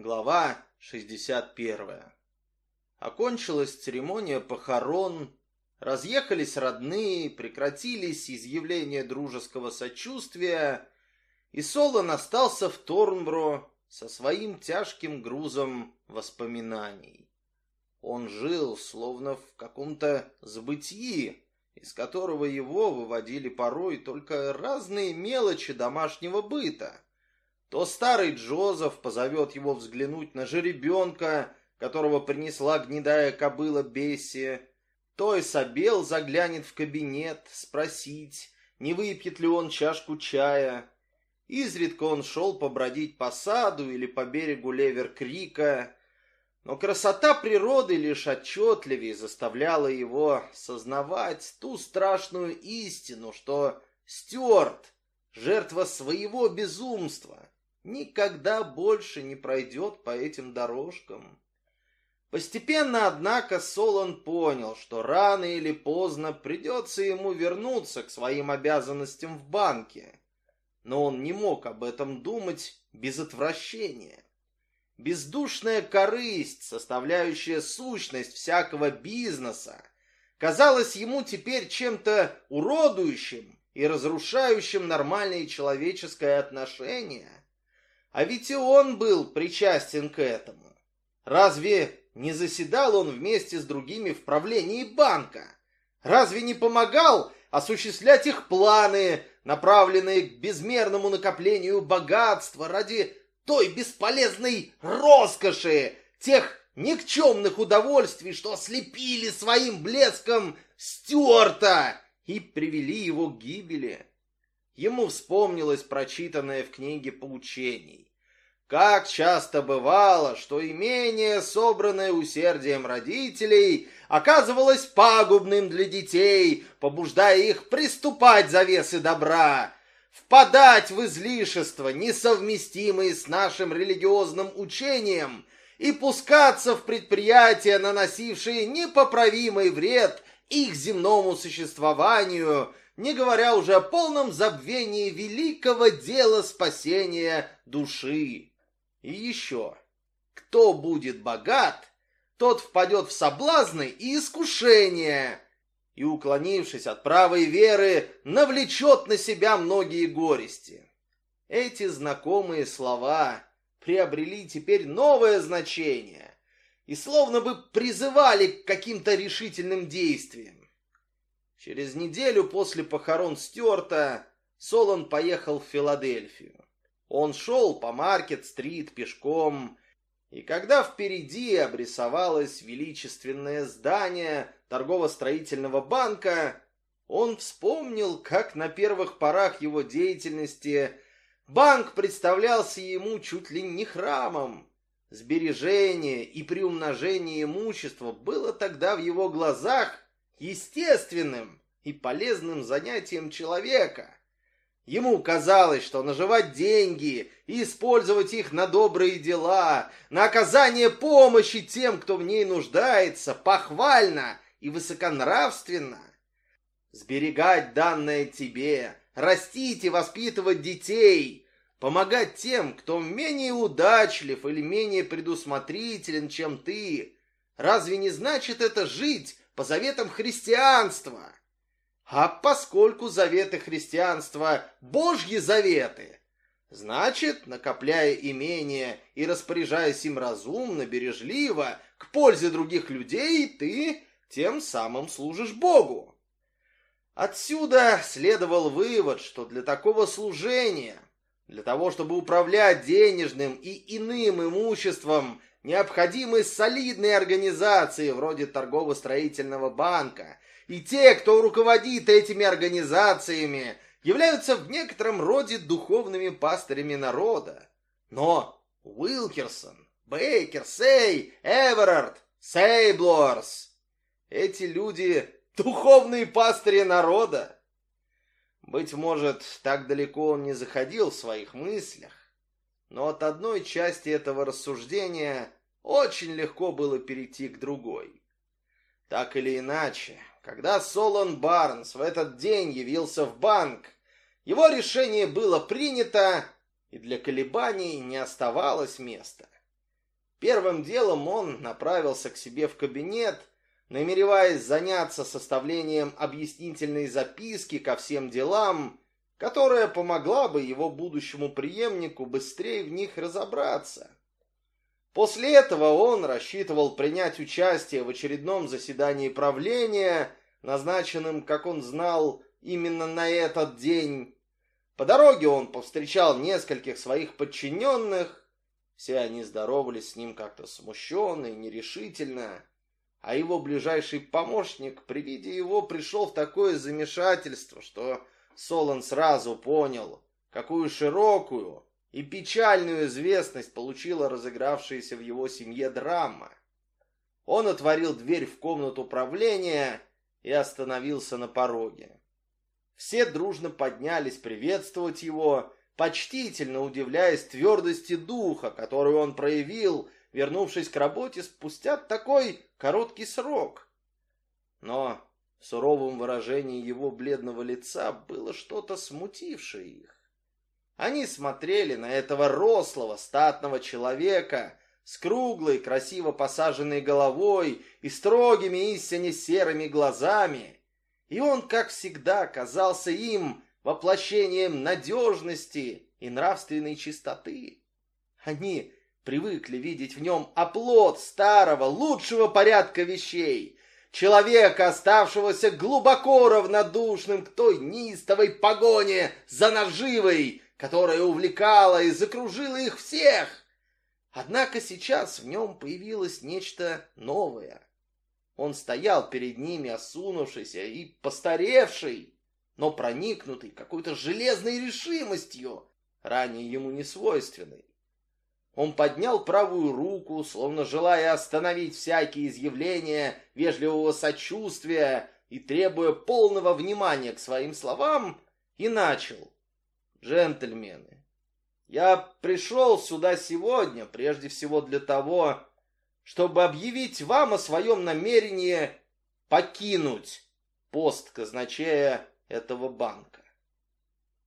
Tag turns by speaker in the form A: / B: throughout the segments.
A: Глава 61. Окончилась церемония похорон, разъехались родные, прекратились изъявления дружеского сочувствия, и Солон остался в Торнбро со своим тяжким грузом воспоминаний. Он жил, словно в каком-то забытии, из которого его выводили порой только разные мелочи домашнего быта — то старый Джозеф позовет его взглянуть на жеребенка, которого принесла гнедая кобыла Бесси, то Исабел заглянет в кабинет спросить, не выпьет ли он чашку чая. Изредка он шел побродить по саду или по берегу Левер-Крика, но красота природы лишь отчетливее заставляла его сознавать ту страшную истину, что Стюарт — жертва своего безумства, никогда больше не пройдет по этим дорожкам. Постепенно, однако, Солон понял, что рано или поздно придется ему вернуться к своим обязанностям в банке. Но он не мог об этом думать без отвращения. Бездушная корысть, составляющая сущность всякого бизнеса, казалась ему теперь чем-то уродующим и разрушающим нормальные человеческое отношение. А ведь и он был причастен к этому. Разве не заседал он вместе с другими в правлении банка? Разве не помогал осуществлять их планы, направленные к безмерному накоплению богатства ради той бесполезной роскоши, тех никчемных удовольствий, что ослепили своим блеском Стюарта и привели его к гибели? Ему вспомнилось прочитанное в книге поучений. Как часто бывало, что имение, собранное усердием родителей, оказывалось пагубным для детей, побуждая их приступать завесы добра, впадать в излишества, несовместимые с нашим религиозным учением, и пускаться в предприятия, наносившие непоправимый вред их земному существованию – не говоря уже о полном забвении великого дела спасения души. И еще, кто будет богат, тот впадет в соблазны и искушения, и, уклонившись от правой веры, навлечет на себя многие горести. Эти знакомые слова приобрели теперь новое значение и словно бы призывали к каким-то решительным действиям. Через неделю после похорон Стюарта Солон поехал в Филадельфию. Он шел по Маркет-стрит пешком, и когда впереди обрисовалось величественное здание торгово-строительного банка, он вспомнил, как на первых порах его деятельности банк представлялся ему чуть ли не храмом. Сбережение и приумножение имущества было тогда в его глазах естественным и полезным занятием человека. Ему казалось, что наживать деньги и использовать их на добрые дела, на оказание помощи тем, кто в ней нуждается, похвально и высоконравственно. Сберегать данное тебе, растить и воспитывать детей, помогать тем, кто менее удачлив или менее предусмотрителен, чем ты. Разве не значит это жить по заветам христианства. А поскольку заветы христианства – Божьи заветы, значит, накопляя имение и распоряжаясь им разумно, бережливо, к пользе других людей, ты тем самым служишь Богу. Отсюда следовал вывод, что для такого служения, для того, чтобы управлять денежным и иным имуществом, Необходимы солидные организации вроде торгово-строительного банка. И те, кто руководит этими организациями, являются в некотором роде духовными пастырями народа. Но Уилкерсон, Бейкер, Сей, Эверард, Сейблорс — эти люди — духовные пастыри народа. Быть может, так далеко он не заходил в своих мыслях, но от одной части этого рассуждения очень легко было перейти к другой. Так или иначе, когда Солон Барнс в этот день явился в банк, его решение было принято, и для колебаний не оставалось места. Первым делом он направился к себе в кабинет, намереваясь заняться составлением объяснительной записки ко всем делам, которая помогла бы его будущему преемнику быстрее в них разобраться. После этого он рассчитывал принять участие в очередном заседании правления, назначенном, как он знал, именно на этот день. По дороге он повстречал нескольких своих подчиненных, все они здоровались с ним как-то смущенно и нерешительно, а его ближайший помощник при виде его пришел в такое замешательство, что Солон сразу понял, какую широкую и печальную известность получила разыгравшаяся в его семье драма. Он отворил дверь в комнату управления и остановился на пороге. Все дружно поднялись приветствовать его, почтительно удивляясь твердости духа, которую он проявил, вернувшись к работе спустя такой короткий срок. Но в суровом выражении его бледного лица было что-то смутившее их. Они смотрели на этого рослого, статного человека с круглой, красиво посаженной головой и строгими истине серыми глазами, и он, как всегда, казался им воплощением надежности и нравственной чистоты. Они привыкли видеть в нем оплот старого, лучшего порядка вещей, человека, оставшегося глубоко равнодушным к той неистовой погоне за наживой, которая увлекала и закружила их всех. Однако сейчас в нем появилось нечто новое. Он стоял перед ними, осунувшийся и постаревший, но проникнутый какой-то железной решимостью, ранее ему не свойственной. Он поднял правую руку, словно желая остановить всякие изъявления вежливого сочувствия и требуя полного внимания к своим словам, и начал. «Джентльмены, я пришел сюда сегодня прежде всего для того, чтобы объявить вам о своем намерении покинуть пост казначея этого банка.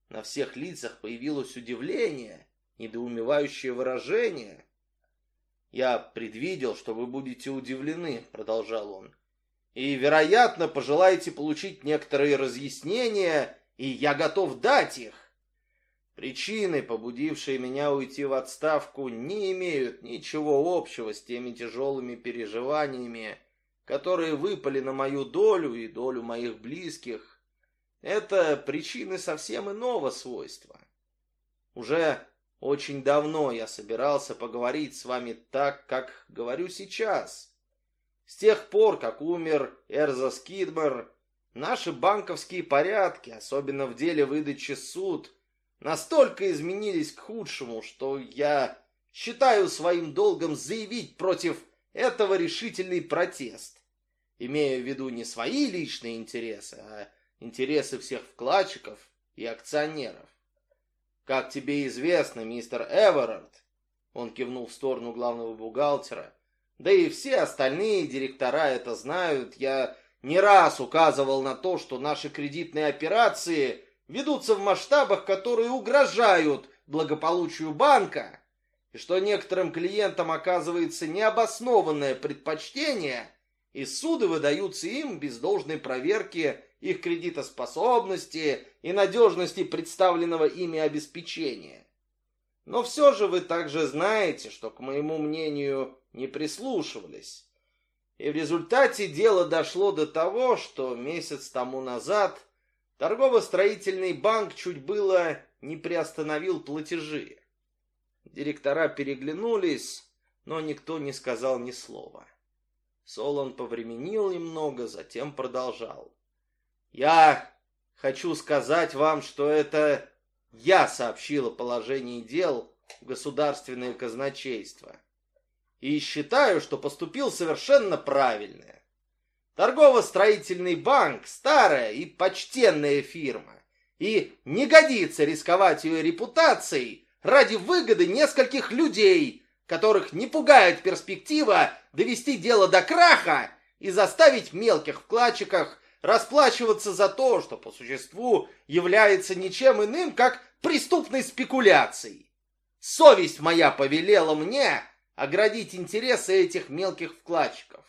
A: На всех лицах появилось удивление, недоумевающее выражение. «Я предвидел, что вы будете удивлены», — продолжал он, «и, вероятно, пожелаете получить некоторые разъяснения, и я готов дать их. Причины, побудившие меня уйти в отставку, не имеют ничего общего с теми тяжелыми переживаниями, которые выпали на мою долю и долю моих близких, это причины совсем иного свойства. Уже очень давно я собирался поговорить с вами так, как говорю сейчас. С тех пор, как умер Эрза Скидмер, наши банковские порядки, особенно в деле выдачи суд, настолько изменились к худшему, что я считаю своим долгом заявить против этого решительный протест, имея в виду не свои личные интересы, а интересы всех вкладчиков и акционеров. Как тебе известно, мистер Эверард, он кивнул в сторону главного бухгалтера, да и все остальные директора это знают, я не раз указывал на то, что наши кредитные операции ведутся в масштабах, которые угрожают благополучию банка, и что некоторым клиентам оказывается необоснованное предпочтение, и суды выдаются им без должной проверки их кредитоспособности и надежности представленного ими обеспечения. Но все же вы также знаете, что, к моему мнению, не прислушивались. И в результате дело дошло до того, что месяц тому назад торгово-строительный банк чуть было не приостановил платежи. Директора переглянулись, но никто не сказал ни слова. Солон повременил немного, затем продолжал. Я хочу сказать вам, что это я сообщил о положении дел в государственное казначейство. И считаю, что поступил совершенно правильно. Торгово-строительный банк – старая и почтенная фирма, и не годится рисковать ее репутацией ради выгоды нескольких людей, которых не пугает перспектива довести дело до краха и заставить мелких вкладчиков расплачиваться за то, что по существу является ничем иным, как преступной спекуляцией. Совесть моя повелела мне оградить интересы этих мелких вкладчиков.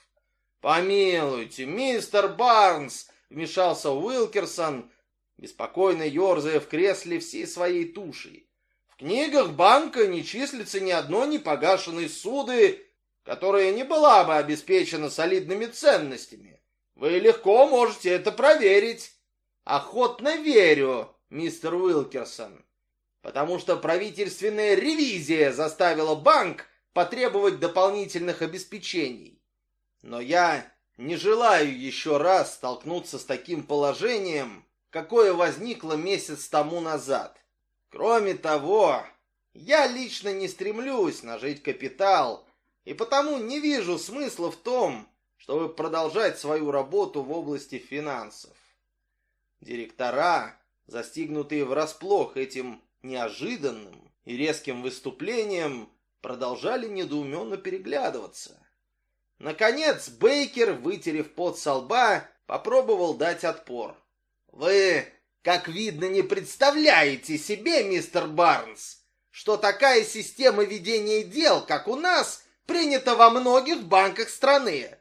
A: «Помилуйте, мистер Барнс!» — вмешался Уилкерсон, беспокойно ерзая в кресле всей своей тушей. «В книгах банка не числится ни одной непогашенной суды, которая не была бы обеспечена солидными ценностями. Вы легко можете это проверить». «Охотно верю, мистер Уилкерсон, потому что правительственная ревизия заставила банк потребовать дополнительных обеспечений. Но я не желаю еще раз столкнуться с таким положением, какое возникло месяц тому назад. Кроме того, я лично не стремлюсь нажить капитал, и потому не вижу смысла в том, чтобы продолжать свою работу в области финансов. Директора, застигнутые врасплох этим неожиданным и резким выступлением, продолжали недоуменно переглядываться. Наконец Бейкер, вытерев пот со лба, попробовал дать отпор. «Вы, как видно, не представляете себе, мистер Барнс, что такая система ведения дел, как у нас, принята во многих банках страны.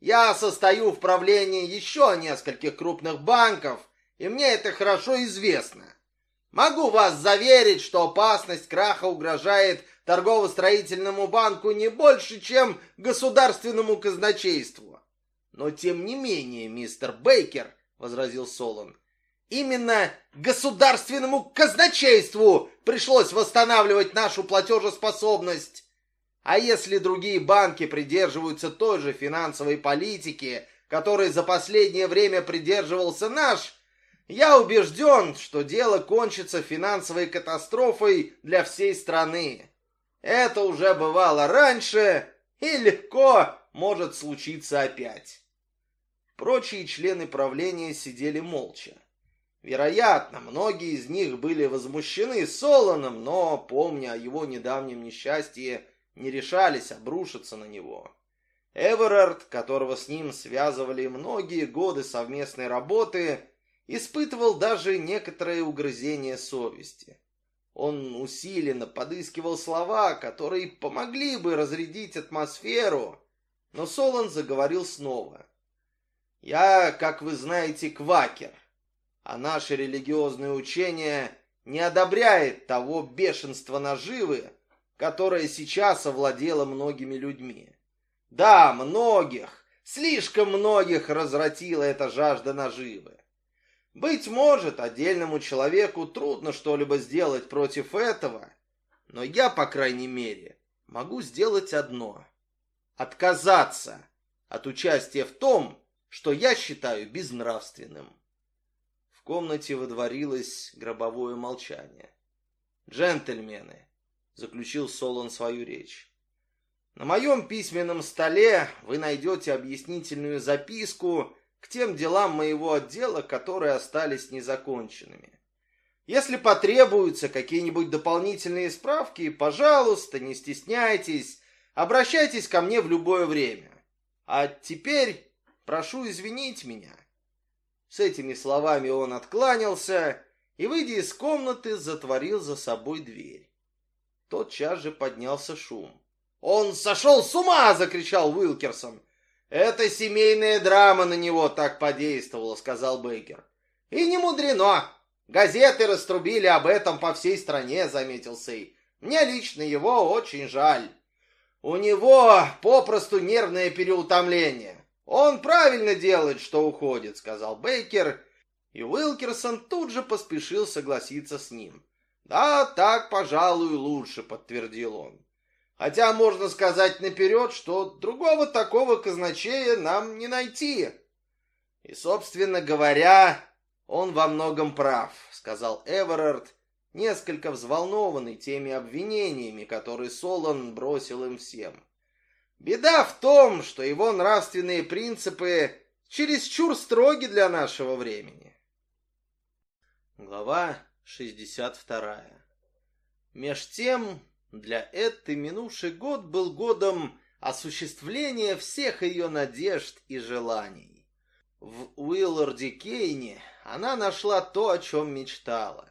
A: Я состою в правлении еще нескольких крупных банков, и мне это хорошо известно. Могу вас заверить, что опасность краха угрожает торгово-строительному банку не больше, чем государственному казначейству. Но тем не менее, мистер Бейкер, возразил Солон, именно государственному казначейству пришлось восстанавливать нашу платежеспособность. А если другие банки придерживаются той же финансовой политики, которой за последнее время придерживался наш, я убежден, что дело кончится финансовой катастрофой для всей страны. Это уже бывало раньше и легко может случиться опять. Прочие члены правления сидели молча. Вероятно, многие из них были возмущены Солоном, но, помня о его недавнем несчастье, не решались обрушиться на него. Эверард, которого с ним связывали многие годы совместной работы, испытывал даже некоторое угрызение совести. Он усиленно подыскивал слова, которые помогли бы разрядить атмосферу, но Солон заговорил снова. «Я, как вы знаете, квакер, а наше религиозное учение не одобряет того бешенства наживы, которое сейчас овладело многими людьми. Да, многих, слишком многих развратила эта жажда наживы. Быть может, отдельному человеку трудно что-либо сделать против этого, но я, по крайней мере, могу сделать одно — отказаться от участия в том, что я считаю безнравственным. В комнате водворилось гробовое молчание. «Джентльмены», — заключил Солон свою речь, — «на моем письменном столе вы найдете объяснительную записку, к тем делам моего отдела, которые остались незаконченными. Если потребуются какие-нибудь дополнительные справки, пожалуйста, не стесняйтесь, обращайтесь ко мне в любое время. А теперь прошу извинить меня. С этими словами он откланялся и, выйдя из комнаты, затворил за собой дверь. Тотчас же поднялся шум. «Он сошел с ума!» — закричал Уилкерсон. «Это семейная драма на него так подействовала», — сказал Бейкер. «И не мудрено. Газеты раструбили об этом по всей стране», — заметил Сей. «Мне лично его очень жаль. У него попросту нервное переутомление. Он правильно делает, что уходит», — сказал Бейкер, и Уилкерсон тут же поспешил согласиться с ним. «Да, так, пожалуй, лучше», — подтвердил он. Хотя можно сказать наперед, что другого такого казначея нам не найти. И, собственно говоря, он во многом прав, сказал Эверард, несколько взволнованный теми обвинениями, которые Солон бросил им всем. Беда в том, что его нравственные принципы чересчур строги для нашего времени. Глава 62. Меж тем для Этты минувший год был годом осуществления всех ее надежд и желаний. В Уилларде Кейне она нашла то, о чем мечтала.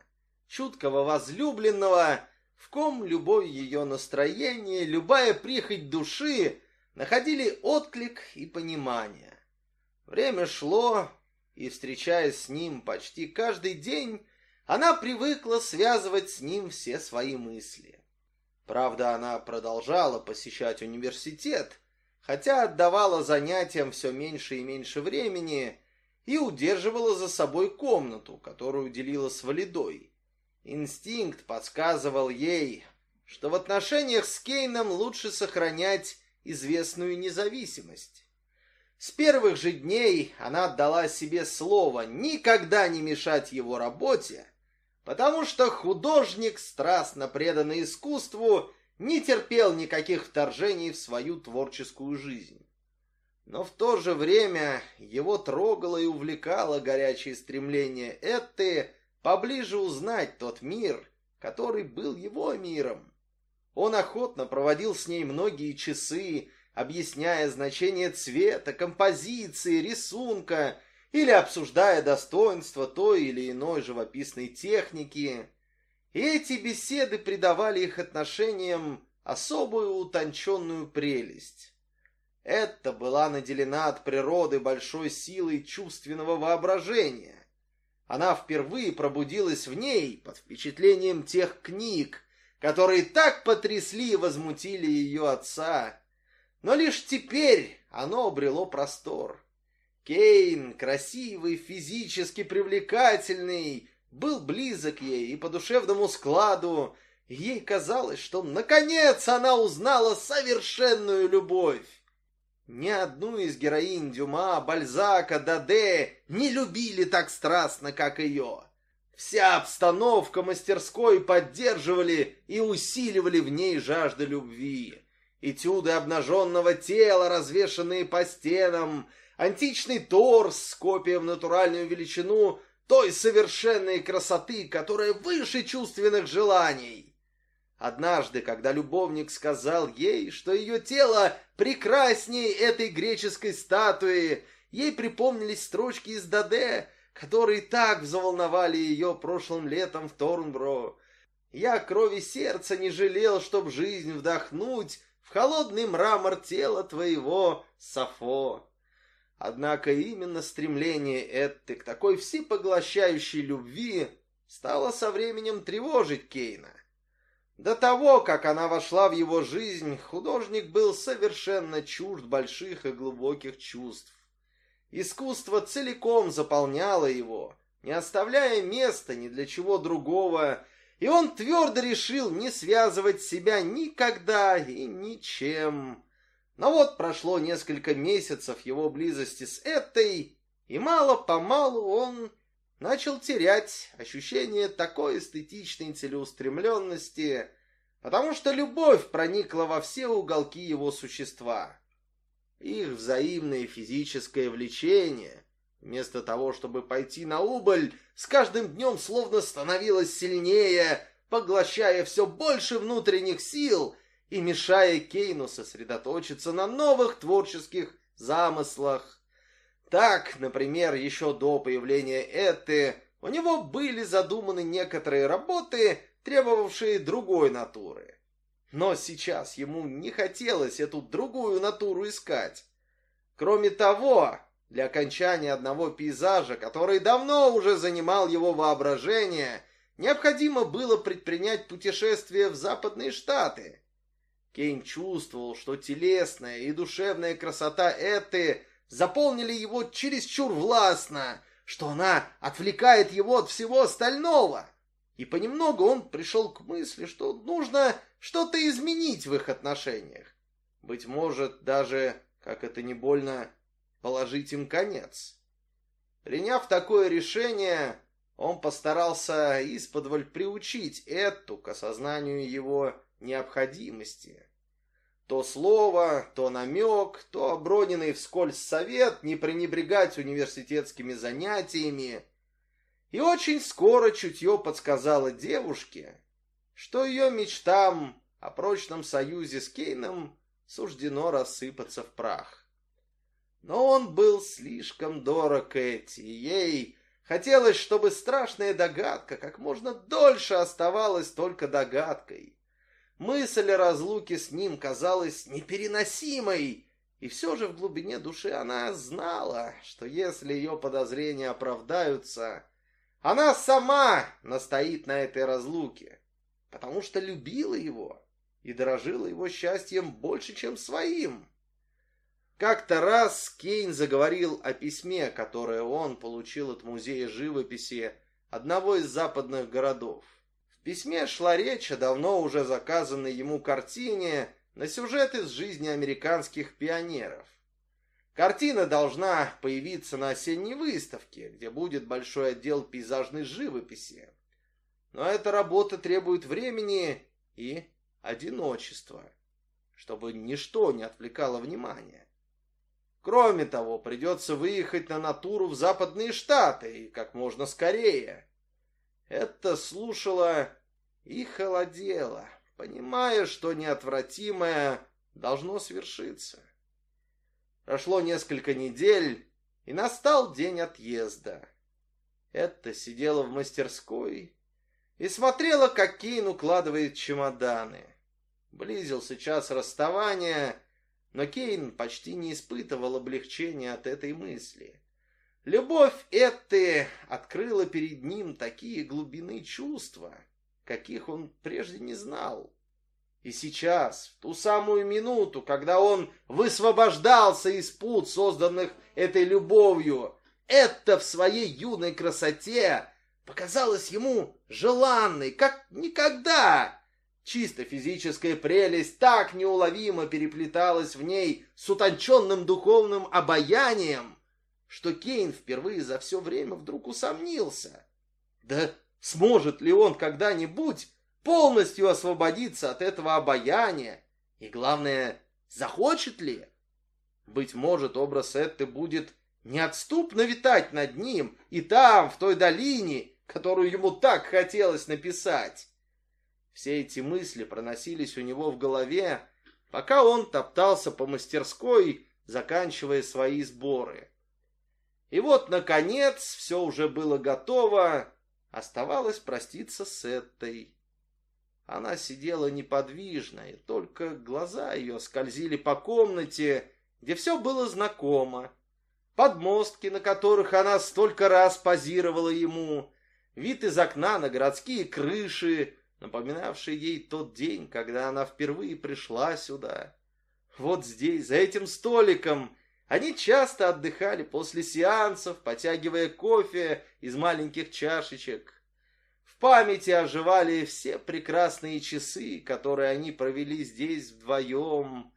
A: Чуткого возлюбленного, в ком любое ее настроение, любая прихоть души находили отклик и понимание. Время шло, и, встречаясь с ним почти каждый день, она привыкла связывать с ним все свои мысли. Правда, она продолжала посещать университет, хотя отдавала занятиям все меньше и меньше времени и удерживала за собой комнату, которую делила с Валидой. Инстинкт подсказывал ей, что в отношениях с Кейном лучше сохранять известную независимость. С первых же дней она отдала себе слово никогда не мешать его работе, потому что художник, страстно преданный искусству, не терпел никаких вторжений в свою творческую жизнь. Но в то же время его трогало и увлекало горячее стремление Этты поближе узнать тот мир, который был его миром. Он охотно проводил с ней многие часы, объясняя значение цвета, композиции, рисунка или обсуждая достоинства той или иной живописной техники. Эти беседы придавали их отношениям особую утонченную прелесть. Это была наделена от природы большой силой чувственного воображения. Она впервые пробудилась в ней под впечатлением тех книг, которые так потрясли и возмутили ее отца. Но лишь теперь оно обрело простор. Кейн, красивый, физически привлекательный, был близок ей и по душевному складу. Ей казалось, что наконец она узнала совершенную любовь. Ни одну из героинь Дюма, Бальзака, Даде не любили так страстно, как ее. Вся обстановка мастерской поддерживали и усиливали в ней жажду любви. Этюды обнаженного тела, развешанные по стенам, античный торс с копией в натуральную величину той совершенной красоты, которая выше чувственных желаний. Однажды, когда любовник сказал ей, что ее тело прекраснее этой греческой статуи, ей припомнились строчки из Даде, которые так взволновали ее прошлым летом в Торнбро. Я крови сердца не жалел, чтоб жизнь вдохнуть в холодный мрамор тела твоего, Сафо. Однако именно стремление Этты к такой всепоглощающей любви стало со временем тревожить Кейна. До того, как она вошла в его жизнь, художник был совершенно чужд больших и глубоких чувств. Искусство целиком заполняло его, не оставляя места ни для чего другого, и он твердо решил не связывать себя никогда и ничем. Но вот прошло несколько месяцев его близости с этой, и мало-помалу он начал терять ощущение такой эстетичной целеустремленности, потому что любовь проникла во все уголки его существа. Их взаимное физическое влечение, вместо того, чтобы пойти на убыль, с каждым днем словно становилось сильнее, поглощая все больше внутренних сил и мешая Кейну сосредоточиться на новых творческих замыслах. Так, например, еще до появления Эты у него были задуманы некоторые работы, требовавшие другой натуры. Но сейчас ему не хотелось эту другую натуру искать. Кроме того, для окончания одного пейзажа, который давно уже занимал его воображение, необходимо было предпринять путешествие в Западные Штаты. Кейн чувствовал, что телесная и душевная красота Эты заполнили его чересчур властно, что она отвлекает его от всего остального. И понемногу он пришел к мысли, что нужно что-то изменить в их отношениях. Быть может, даже, как это не больно, положить им конец. Приняв такое решение, он постарался исподволь приучить Эту к осознанию его необходимости. То слово, то намек, то оброненный вскользь совет не пренебрегать университетскими занятиями. И очень скоро чутье подсказало девушке, что ее мечтам о прочном союзе с Кейном суждено рассыпаться в прах. Но он был слишком дорог Эти, и ей Хотелось, чтобы страшная догадка как можно дольше оставалась только догадкой. Мысль о разлуке с ним казалась непереносимой, и все же в глубине души она знала, что если ее подозрения оправдаются, она сама настоит на этой разлуке, потому что любила его и дорожила его счастьем больше, чем своим. Как-то раз Кейн заговорил о письме, которое он получил от музея живописи одного из западных городов. Письме шла речь о давно уже заказанной ему картине на сюжет из жизни американских пионеров. Картина должна появиться на осенней выставке, где будет большой отдел пейзажной живописи. Но эта работа требует времени и одиночества, чтобы ничто не отвлекало внимания. Кроме того, придется выехать на натуру в Западные Штаты и как можно скорее. Это слушала и холодела, понимая, что неотвратимое должно свершиться. Прошло несколько недель, и настал день отъезда. Это сидела в мастерской и смотрела, как Кейн укладывает чемоданы. Близился час расставания, но Кейн почти не испытывал облегчения от этой мысли. Любовь Этты открыла перед ним такие глубины чувства, каких он прежде не знал. И сейчас, в ту самую минуту, когда он высвобождался из пут, созданных этой любовью, это в своей юной красоте показалось ему желанной, как никогда. Чисто физическая прелесть так неуловимо переплеталась в ней с утонченным духовным обаянием, что Кейн впервые за все время вдруг усомнился. Да сможет ли он когда-нибудь полностью освободиться от этого обаяния? И главное, захочет ли? Быть может, образ Этты будет неотступно витать над ним и там, в той долине, которую ему так хотелось написать. Все эти мысли проносились у него в голове, пока он топтался по мастерской, заканчивая свои сборы. И вот, наконец, все уже было готово, оставалось проститься с этой. Она сидела неподвижно, и только глаза ее скользили по комнате, где все было знакомо. Подмостки, на которых она столько раз позировала ему, вид из окна на городские крыши, напоминавший ей тот день, когда она впервые пришла сюда. Вот здесь, за этим столиком, они часто отдыхали после сеансов, потягивая кофе из маленьких чашечек. В памяти оживали все прекрасные часы, которые они провели здесь вдвоем.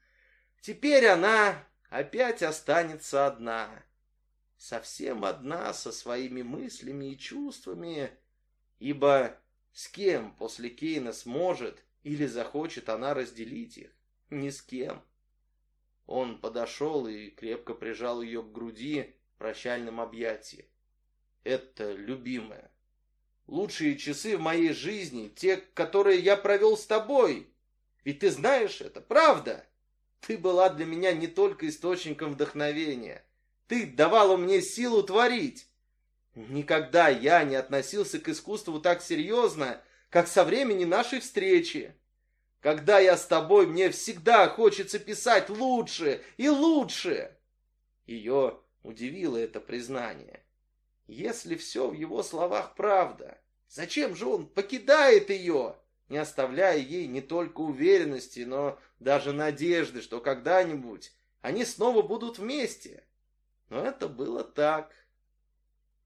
A: Теперь она опять останется одна. Совсем одна со своими мыслями и чувствами, ибо с кем после Кейна сможет или захочет она разделить их? Ни с кем. Он подошел и крепко прижал ее к груди в прощальном объятии. Это любимая. Лучшие часы в моей жизни, те, которые я провел с тобой. Ведь ты знаешь это, правда? Ты была для меня не только источником вдохновения. Ты давала мне силу творить. Никогда я не относился к искусству так серьезно, как со времени нашей встречи. Когда я с тобой, мне всегда хочется писать лучше и лучше. Ее удивило это признание. Если все в его словах правда, зачем же он покидает ее, не оставляя ей не только уверенности, но даже надежды, что когда-нибудь они снова будут вместе? Но это было так.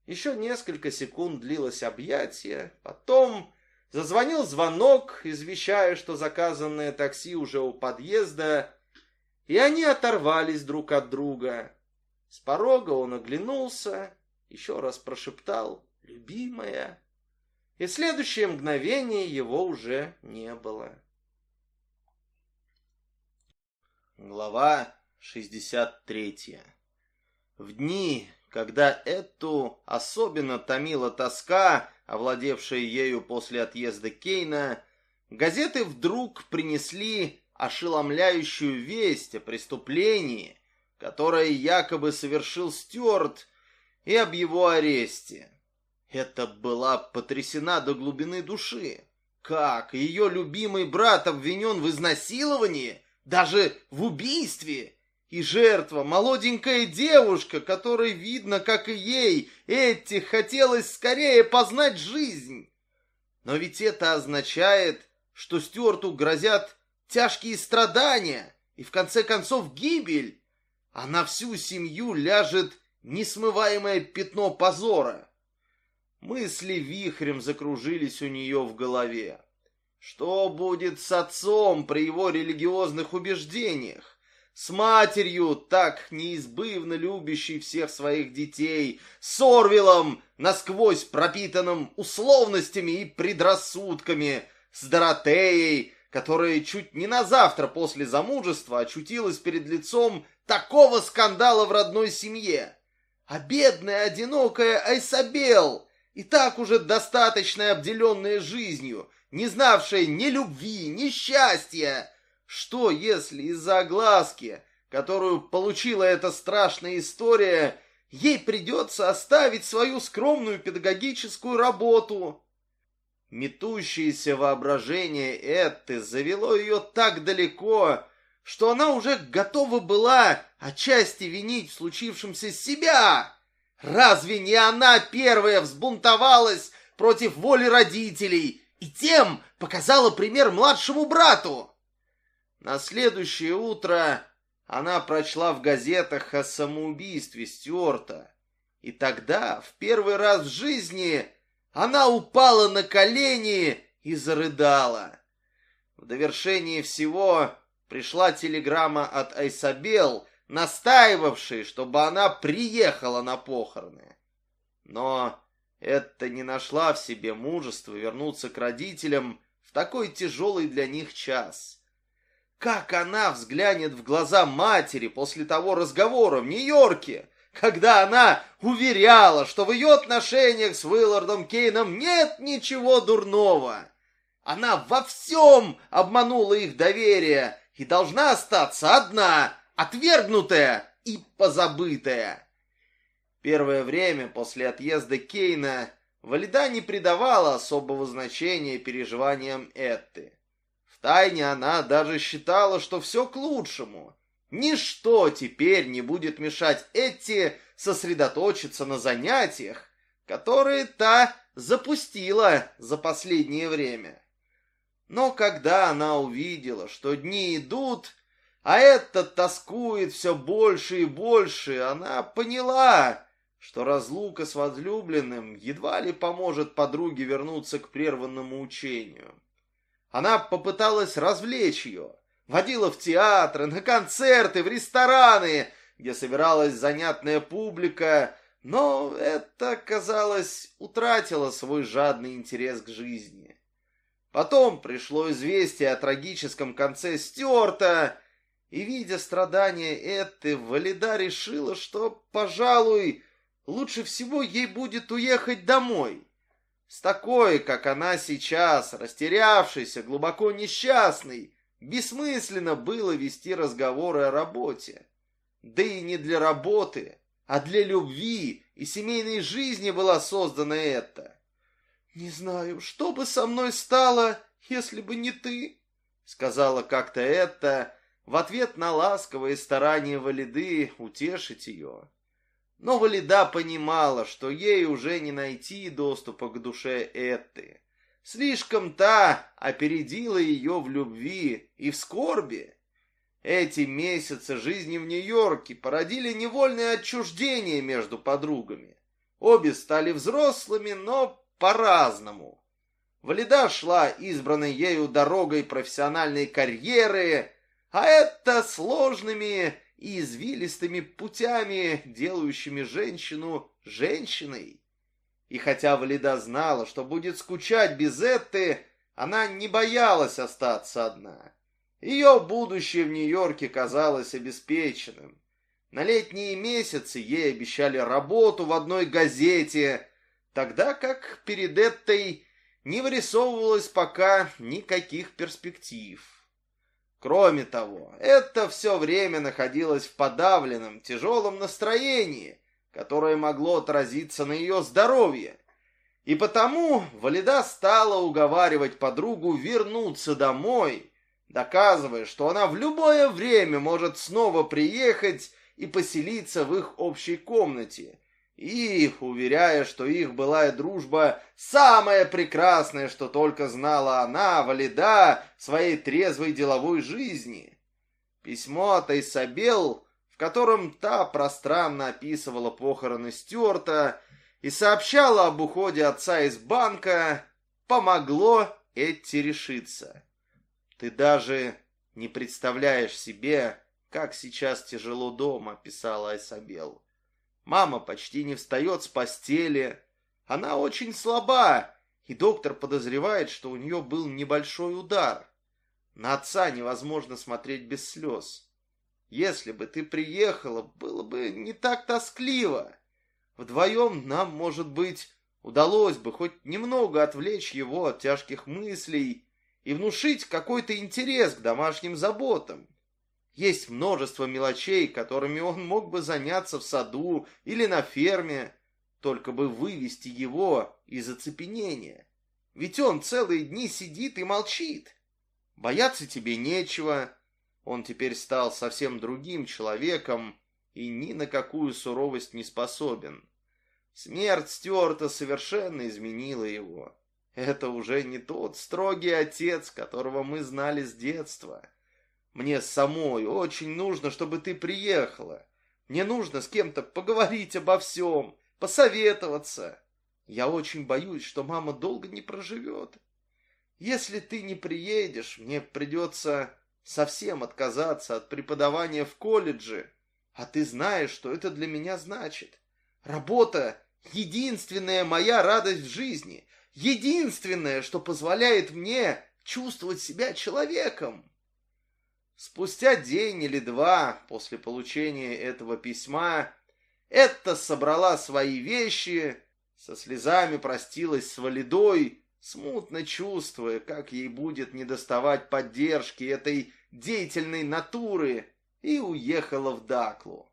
A: Еще несколько секунд длилось объятие, потом зазвонил звонок, извещая, что заказанное такси уже у подъезда, и они оторвались друг от друга. С порога он оглянулся, еще раз прошептал «любимая», и следующее мгновение его уже не было. Глава 63 В дни, когда эту особенно томила тоска, овладевшая ею после отъезда Кейна, газеты вдруг принесли ошеломляющую весть о преступлении, которое якобы совершил Стюарт, и об его аресте. Это была потрясена до глубины души. Как ее любимый брат обвинен в изнасиловании, даже в убийстве? И жертва, молоденькая девушка, которой видно, как и ей, Этти хотелось скорее познать жизнь. Но ведь это означает, что Стюарту грозят тяжкие страдания и в конце концов гибель, а на всю семью ляжет несмываемое пятно позора. Мысли вихрем закружились у нее в голове. Что будет с отцом при его религиозных убеждениях? С матерью, так неизбывно любящей всех своих детей, с Орвилом, насквозь пропитанным условностями и предрассудками, с Доротеей, которая чуть не на завтра после замужества очутилась перед лицом такого скандала в родной семье. А бедная, одинокая Айсабел, и так уже достаточно обделенная жизнью, не знавшая ни любви, ни счастья, что, если из-за огласки, которую получила эта страшная история, ей придется оставить свою скромную педагогическую работу? Метущееся воображение Этты завело ее так далеко, что она уже готова была отчасти винить в случившемся себя. Разве не она первая взбунтовалась против воли родителей и тем показала пример младшему брату? На следующее утро она прочла в газетах о самоубийстве Стюарта. И тогда, в первый раз в жизни, она упала на колени и зарыдала. В довершение всего пришла телеграмма от Айсабел, настаивавшей, чтобы она приехала на похороны. Но это не нашла в себе мужества вернуться к родителям в такой тяжелый для них час. Как она взглянет в глаза матери после того разговора в Нью-Йорке, когда она уверяла, что в ее отношениях с Уиллардом Кейном нет ничего дурного. Она во всем обманула их доверие и должна остаться одна, отвергнутая и позабытая. Первое время после отъезда Кейна Валида не придавала особого значения переживаниям Этты. Тайне она даже считала, что все к лучшему. Ничто теперь не будет мешать Этти сосредоточиться на занятиях, которые та запустила за последнее время. Но когда она увидела, что дни идут, а этот тоскует все больше и больше, она поняла, что разлука с возлюбленным едва ли поможет подруге вернуться к прерванному учению. Она попыталась развлечь ее. Водила в театры, на концерты, в рестораны, где собиралась занятная публика, но это, казалось, утратило свой жадный интерес к жизни. Потом пришло известие о трагическом конце Стюарта, и, видя страдания Этты, Валида решила, что, пожалуй, лучше всего ей будет уехать домой. С такой, как она сейчас, растерявшейся, глубоко несчастной, бессмысленно было вести разговоры о работе. Да и не для работы, а для любви и семейной жизни была создана эта. «Не знаю, что бы со мной стало, если бы не ты», — сказала как-то это в ответ на ласковые старания Валиды утешить ее. Но Валида понимала, что ей уже не найти доступа к душе Этты. Слишком та опередила ее в любви и в скорби. Эти месяцы жизни в Нью-Йорке породили невольное отчуждение между подругами. Обе стали взрослыми, но по-разному. Валида шла избранной ею дорогой профессиональной карьеры, а это сложными и извилистыми путями, делающими женщину женщиной. И хотя Валида знала, что будет скучать без Этты, она не боялась остаться одна. Ее будущее в Нью-Йорке казалось обеспеченным. На летние месяцы ей обещали работу в одной газете, тогда как перед Эттой не вырисовывалось пока никаких перспектив. Кроме того, это все время находилось в подавленном, тяжелом настроении, которое могло отразиться на ее здоровье. И потому Валида стала уговаривать подругу вернуться домой, доказывая, что она в любое время может снова приехать и поселиться в их общей комнате, и уверяя, что их былая дружба самая прекрасная, что только знала она, Валида, в своей трезвой деловой жизни. Письмо от Айсабел, в котором та пространно описывала похороны Стюарта и сообщала об уходе отца из банка, помогло Этти решиться. Ты даже не представляешь себе, как сейчас тяжело дома, писала Айсабел. Мама почти не встает с постели. Она очень слаба, и доктор подозревает, что у нее был небольшой удар. На отца невозможно смотреть без слез. Если бы ты приехала, было бы не так тоскливо. Вдвоем нам, может быть, удалось бы хоть немного отвлечь его от тяжких мыслей и внушить какой-то интерес к домашним заботам. Есть множество мелочей, которыми он мог бы заняться в саду или на ферме, только бы вывести его из оцепенения. Ведь он целые дни сидит и молчит. Бояться тебе нечего. Он теперь стал совсем другим человеком и ни на какую суровость не способен. Смерть Стюарта совершенно изменила его. Это уже не тот строгий отец, которого мы знали с детства. Мне самой очень нужно, чтобы ты приехала. Мне нужно с кем-то поговорить обо всем, посоветоваться. Я очень боюсь, что мама долго не проживет. Если ты не приедешь, мне придется совсем отказаться от преподавания в колледже. А ты знаешь, что это для меня значит. Работа — единственная моя радость в жизни. Единственное, что позволяет мне чувствовать себя человеком. Спустя день или два после получения этого письма Этта собрала свои вещи, со слезами простилась с Валидой, смутно чувствуя, как ей будет недоставать поддержки этой деятельной натуры, и уехала в Даклу.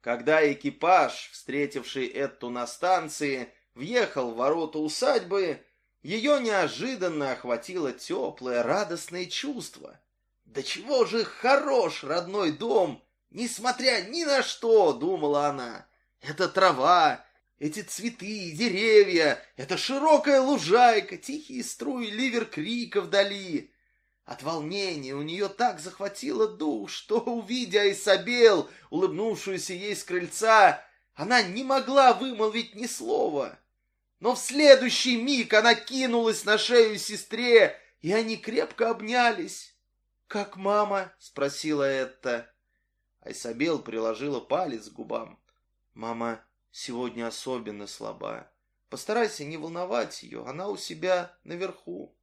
A: Когда экипаж, встретивший Этту на станции, въехал в ворота усадьбы, ее неожиданно охватило теплое радостное чувство — да чего же хорош родной дом, несмотря ни на что, думала она. Это трава, эти цветы, деревья, это широкая лужайка, тихие струи ливер-крика вдали. От волнения у нее так захватило дух, что, увидя Исабел, улыбнувшуюся ей с крыльца, она не могла вымолвить ни слова. Но в следующий миг она кинулась на шею сестре, и они крепко обнялись. «Как мама?» — спросила это. Айсабел приложила палец к губам. «Мама сегодня особенно слаба. Постарайся не волновать ее, она у себя наверху».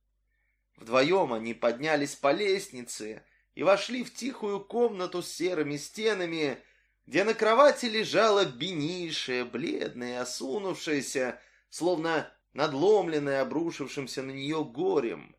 A: Вдвоем они поднялись по лестнице и вошли в тихую комнату с серыми стенами, где на кровати лежала бенишая, бледная, осунувшаяся, словно надломленная обрушившимся на нее горем.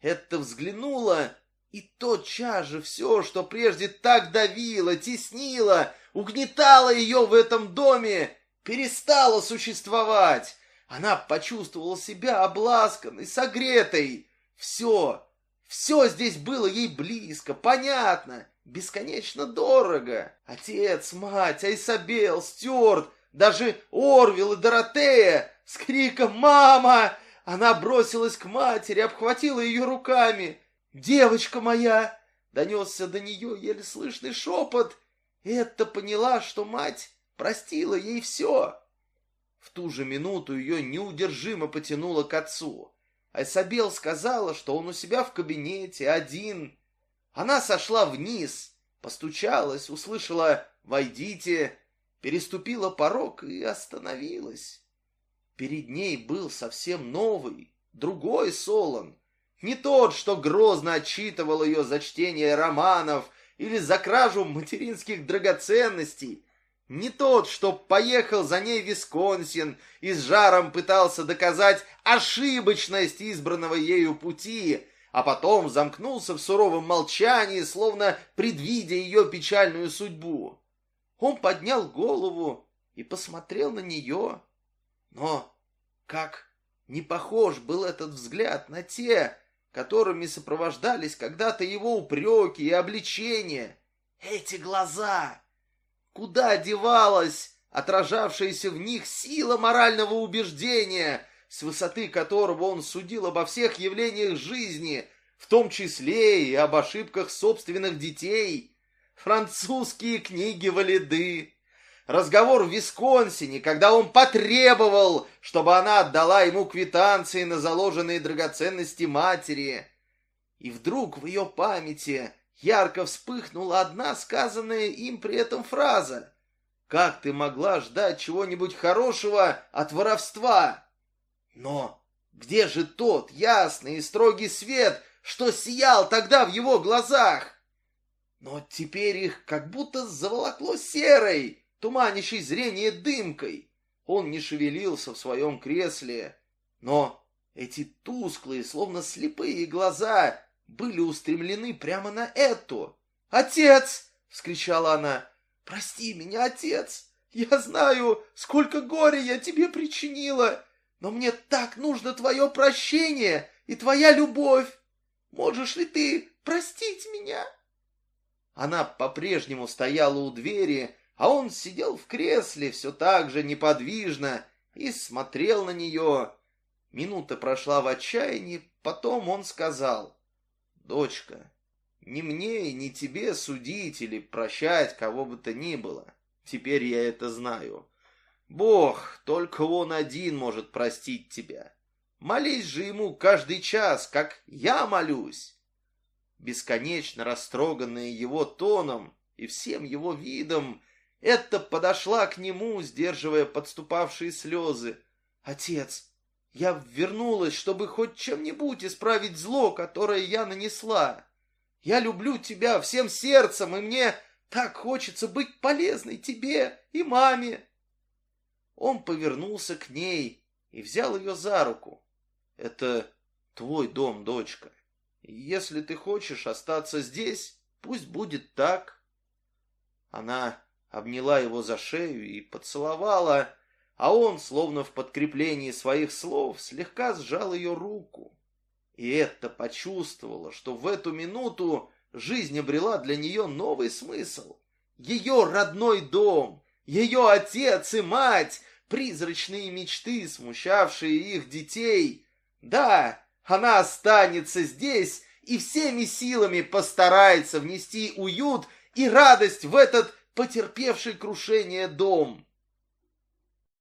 A: Это взглянула и тотчас же все, что прежде так давило, теснило, угнетало ее в этом доме, перестало существовать. Она почувствовала себя обласканной, согретой. Все, все здесь было ей близко, понятно, бесконечно дорого. Отец, мать, Айсабел, Стюарт, даже Орвил и Доротея с криком «Мама!» Она бросилась к матери, обхватила ее руками. «Девочка моя!» — донесся до нее еле слышный шепот. Это поняла, что мать простила ей все. В ту же минуту ее неудержимо потянуло к отцу. Айсабел сказала, что он у себя в кабинете, один. Она сошла вниз, постучалась, услышала «Войдите», переступила порог и остановилась. Перед ней был совсем новый, другой Солон, не тот, что грозно отчитывал ее за чтение романов или за кражу материнских драгоценностей. Не тот, что поехал за ней в Висконсин и с жаром пытался доказать ошибочность избранного ею пути, а потом замкнулся в суровом молчании, словно предвидя ее печальную судьбу. Он поднял голову и посмотрел на нее, но как Не похож был этот взгляд на те, которыми сопровождались когда-то его упреки и обличения. Эти глаза! Куда девалась отражавшаяся в них сила морального убеждения, с высоты которого он судил обо всех явлениях жизни, в том числе и об ошибках собственных детей? Французские книги Валиды, разговор в Висконсине, когда он потребовал, чтобы она отдала ему квитанции на заложенные драгоценности матери. И вдруг в ее памяти ярко вспыхнула одна сказанная им при этом фраза. «Как ты могла ждать чего-нибудь хорошего от воровства?» Но где же тот ясный и строгий свет, что сиял тогда в его глазах? Но теперь их как будто заволокло серой, туманящей зрение дымкой. Он не шевелился в своем кресле, но эти тусклые, словно слепые глаза были устремлены прямо на эту. «Отец!» — вскричала она. «Прости меня, отец! Я знаю, сколько горя я тебе причинила, но мне так нужно твое прощение и твоя любовь. Можешь ли ты простить меня?» Она по-прежнему стояла у двери, а он сидел в кресле все так же неподвижно и смотрел на нее. Минута прошла в отчаянии, потом он сказал, «Дочка, ни мне и ни тебе судить или прощать кого бы то ни было. Теперь я это знаю. Бог, только Он один может простить тебя. Молись же Ему каждый час, как я молюсь». Бесконечно растроганная его тоном и всем его видом, это подошла к нему, сдерживая подступавшие слезы. «Отец, я вернулась, чтобы хоть чем-нибудь исправить зло, которое я нанесла. Я люблю тебя всем сердцем, и мне так хочется быть полезной тебе и маме». Он повернулся к ней и взял ее за руку. «Это твой дом, дочка. Если ты хочешь остаться здесь, пусть будет так». Она обняла его за шею и поцеловала, а он, словно в подкреплении своих слов, слегка сжал ее руку. И это почувствовала, что в эту минуту жизнь обрела для нее новый смысл. Ее родной дом, ее отец и мать, призрачные мечты, смущавшие их детей. Да, она останется здесь и всеми силами постарается внести уют и радость в этот потерпевший крушение дом.